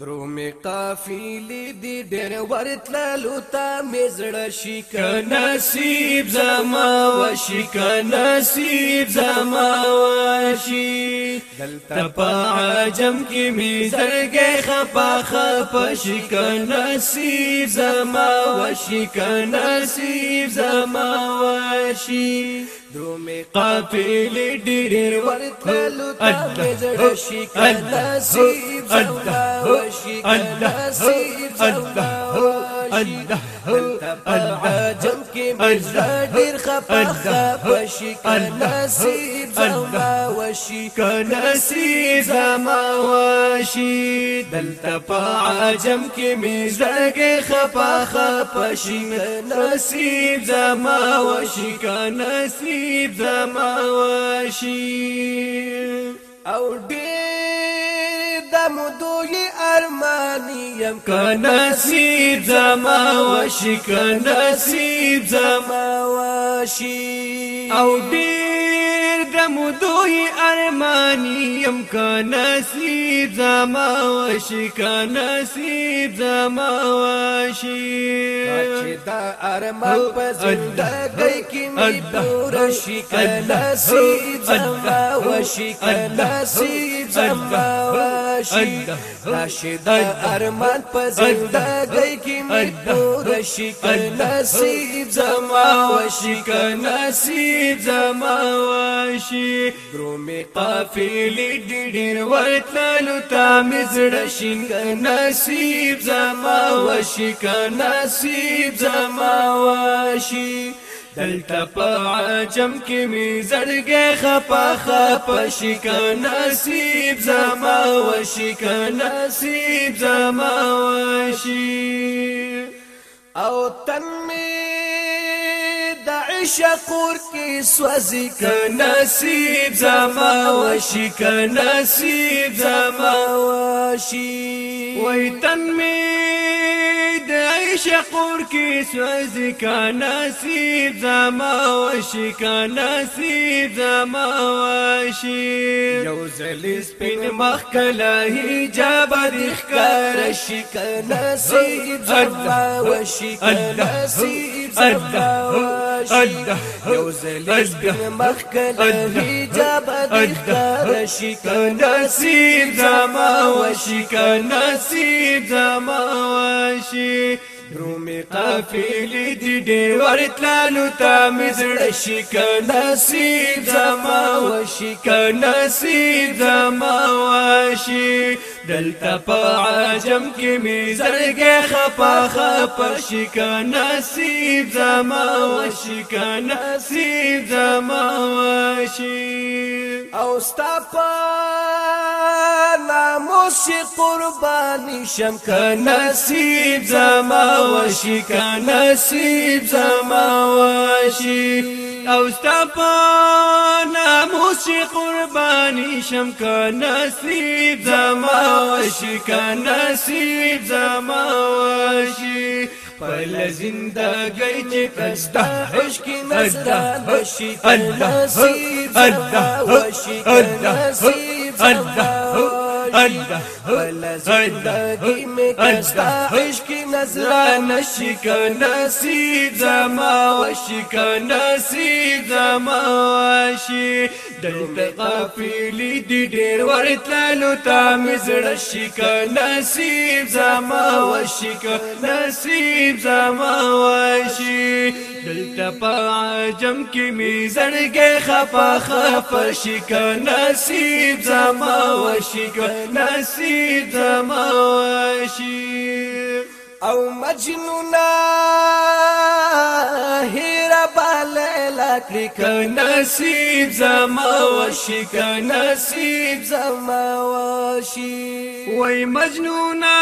درومي قافلې دي ډېر ورتللو ته مزړه شي ک نصیب زما وشي ک نصیب زما وشي. دلته په عجم کې می زړګې خپا خپا شي ک نصیب زما وشي ک نصیب زما وشي. درومي قافلې ډېر ورتللو ته مزړه شي ک نصیب زما وشي نصیب الله عجم کې مزړه ډیر خپه خپه شي نصیب زما وشي زما شي نصیب زما وشي نصیب زما وشي أو ډیر مدوی ارمانی یم که نصیب زما وشی که نصیب زما وشی أو دیر دمدوی ارمانی یم که نصیب زما وشی که نصیب زما وشی. چې دا ارمان په زندګۍ کې می پوره شي که نصیب زما وشي که نصیب زمواشي راشي د ارمان په زندګۍ کې مې پور شي نصیب زمواشي ک نصیب زمواشي درومې قافلې ډېر ورتلو تا مې زړه شین ک نصیب زمواشي ک نصیب زمواشي دلته په عجم کې می زړګې خپا خپا شي ک نصیب زما وشي ک نصیب زما وشي او تن می د عشق ور کې سوځي ک نصیب زما وشي ک نصیب زما وشي وای تن می شقور کی سوزی کا نصیب زما وشی کا نصیب زما وشی یو زل سپین مخ کلا حجاب دخکار شی کا نصیب زما وشی کا نصیب وشی یو زل سپین نصیب زما وشی کا نصیب زما وشی رومي قافلې دي ډېر ورتلالو تا مزړه نصیب زما وشي ک نصیب زما وشي. دلته په عجم کې می زړګې خپا خپا شي ک نصیب زما وشي ک نصیب زما وشي. أو ستا ناموس قربانی شم ک نصیب زما وشي ک نصیب زما وشي أو ستا په ناموس قربانی شم ک نصیب زما وشي ک نصیب زما وشي پل زندگی چې کستا عشق نزدان وشي ک نصیب زما وشي ک نصیب زما الله زندگی میں کستا عشق نظر نشک نصیب زما وشک نصیب زما وشی دلته قافلی دی ډیر ورتللو تا مزړه شک نصیب زما وشک نصیب زما وشي دلته په عجم کې می زړګې خفا خفا شک نصیب زما وشک نصیب زما وشي او مجنونا هیرا بالیلا کری که نصیب زما وشی که نصیب زما وشی وی مجنونا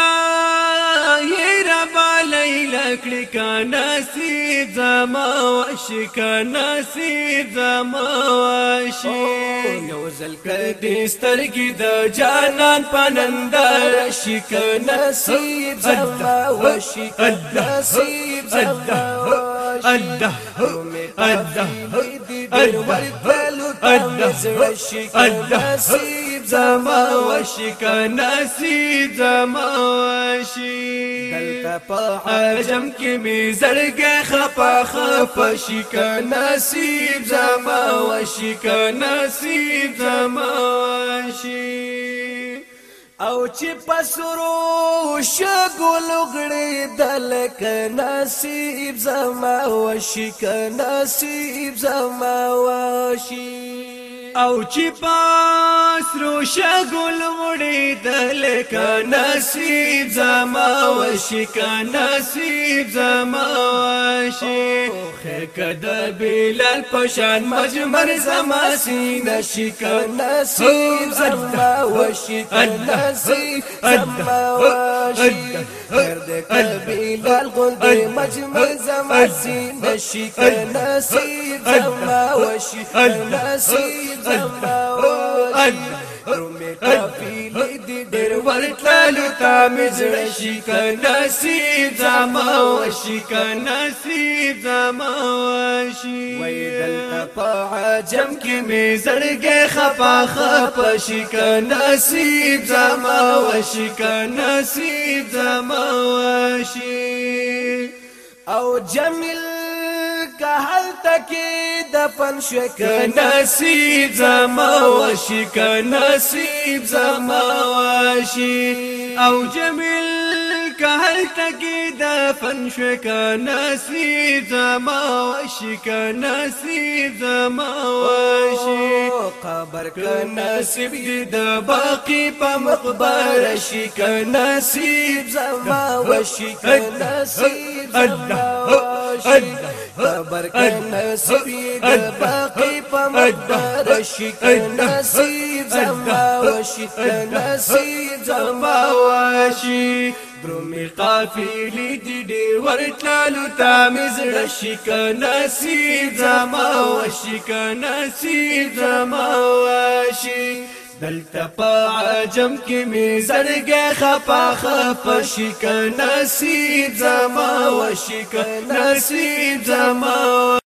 هیرا بالیلا کری که نصیب زما وشی که نصیب زما وشی یو زلکر دیسترگی دا جانان پانندر شی که نصیب زما وشی وشي نصیب زما الدهر الدهر الدهر نصیب زما وشک نصیب زما وشی دلتا په عجم کې می زړګ خپا خپ شک نصیب زما وشک نصیب زما وشی او چې پسرو شګول غړې دل ک نصیب زما وشي ک نصیب زما وشي او چې پاسرو شګل وړي دل ک نصیب زما وشي ک نصیب زما وشي خیر کد بلال پشان مجمر زما سینه شي ک نصیب زما وشي ک نصیب زما وشي خیر د بلال غند مجمر زما سینه شي ک نصیب زما وشي نصیب زماوشي رومي کافیلی ډېر ورتلو تا مزړه شي کناسي زما شي کناسي زما شي وای دلته په عجم کې مې زړګې خپا خپا شي کناسي زما شي کناسي زما شي او جمیل هل تکی دفن شک نصیب زما وشی که نصیب زما وشی او جمیل که هل تکی دفن شک نصیب زما وشی که نصیب زما وشی قبر که نصیب دی د باقی په مقبره شي که نصیب زما وشي که نصیب زما وشي کن نصیب د باقی په مقدر شي نصیب زما وشي نصیب زما وشي درومي قافلې دي دي ورتلالو تا مزړه شي نصیب زما وشي نصیب زما وشي دلته په عجم کې می خپا خپ شي ک نصیب زما ک نصیب زما